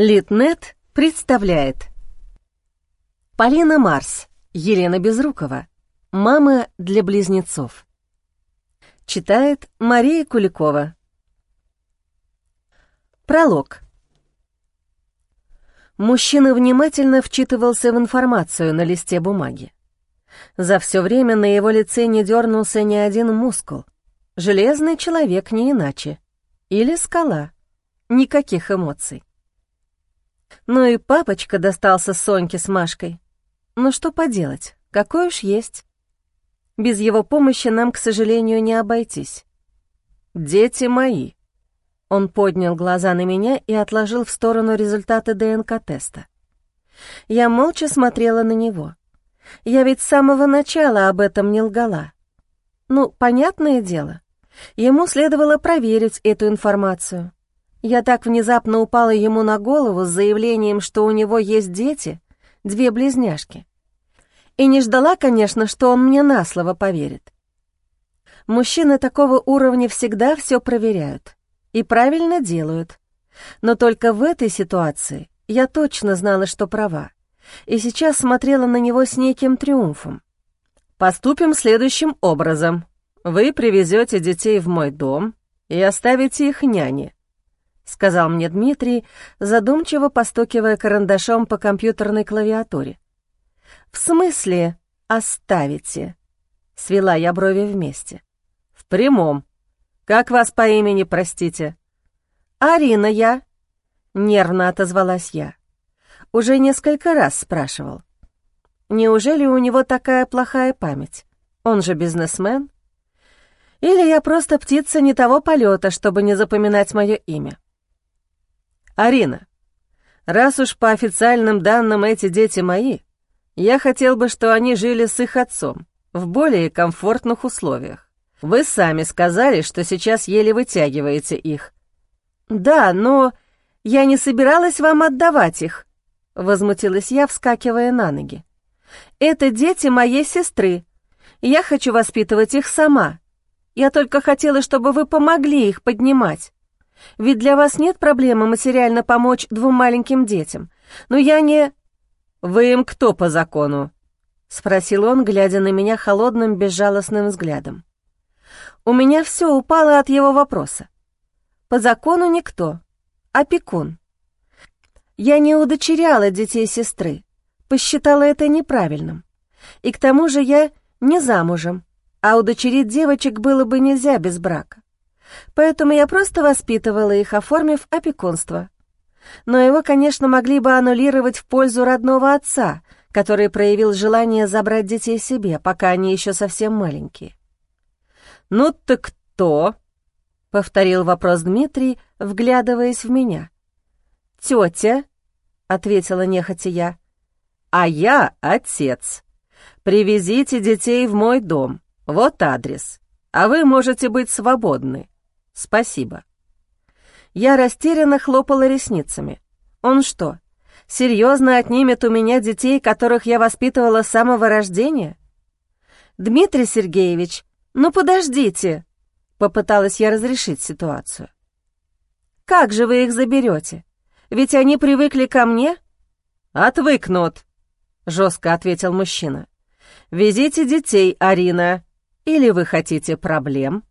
Литнет представляет Полина Марс, Елена Безрукова, мама для близнецов. Читает Мария Куликова. Пролог. Мужчина внимательно вчитывался в информацию на листе бумаги. За все время на его лице не дернулся ни один мускул. Железный человек не иначе. Или скала. Никаких эмоций. Ну и папочка достался Соньке с Машкой. Ну что поделать, какой уж есть. Без его помощи нам, к сожалению, не обойтись. «Дети мои!» Он поднял глаза на меня и отложил в сторону результаты ДНК-теста. Я молча смотрела на него. Я ведь с самого начала об этом не лгала. Ну, понятное дело, ему следовало проверить эту информацию. Я так внезапно упала ему на голову с заявлением, что у него есть дети, две близняшки. И не ждала, конечно, что он мне на слово поверит. Мужчины такого уровня всегда все проверяют. И правильно делают. Но только в этой ситуации я точно знала, что права. И сейчас смотрела на него с неким триумфом. «Поступим следующим образом. Вы привезете детей в мой дом и оставите их няне. — сказал мне Дмитрий, задумчиво постукивая карандашом по компьютерной клавиатуре. «В смысле оставите?» — свела я брови вместе. «В прямом. Как вас по имени, простите?» «Арина я», — нервно отозвалась я. Уже несколько раз спрашивал. «Неужели у него такая плохая память? Он же бизнесмен?» Или я просто птица не того полета, чтобы не запоминать мое имя? «Арина, раз уж по официальным данным эти дети мои, я хотел бы, что они жили с их отцом в более комфортных условиях. Вы сами сказали, что сейчас еле вытягиваете их». «Да, но я не собиралась вам отдавать их», — возмутилась я, вскакивая на ноги. «Это дети моей сестры. Я хочу воспитывать их сама. Я только хотела, чтобы вы помогли их поднимать. Ведь для вас нет проблемы материально помочь двум маленьким детям. Но я не...» «Вы им кто по закону?» — спросил он, глядя на меня холодным, безжалостным взглядом. У меня все упало от его вопроса. «По закону никто. Опекун. Я не удочеряла детей сестры, посчитала это неправильным. И к тому же я не замужем, а удочерить девочек было бы нельзя без брака. Поэтому я просто воспитывала их, оформив опекунство. Но его, конечно, могли бы аннулировать в пользу родного отца, который проявил желание забрать детей себе, пока они еще совсем маленькие. «Ну так кто?» — повторил вопрос Дмитрий, вглядываясь в меня. «Тетя», — ответила нехотя я. «А я отец. Привезите детей в мой дом. Вот адрес. А вы можете быть свободны. «Спасибо». Я растерянно хлопала ресницами. «Он что, серьезно отнимет у меня детей, которых я воспитывала с самого рождения?» «Дмитрий Сергеевич, ну подождите!» Попыталась я разрешить ситуацию. «Как же вы их заберете? Ведь они привыкли ко мне?» «Отвыкнут», — жестко ответил мужчина. «Везите детей, Арина. Или вы хотите проблем?»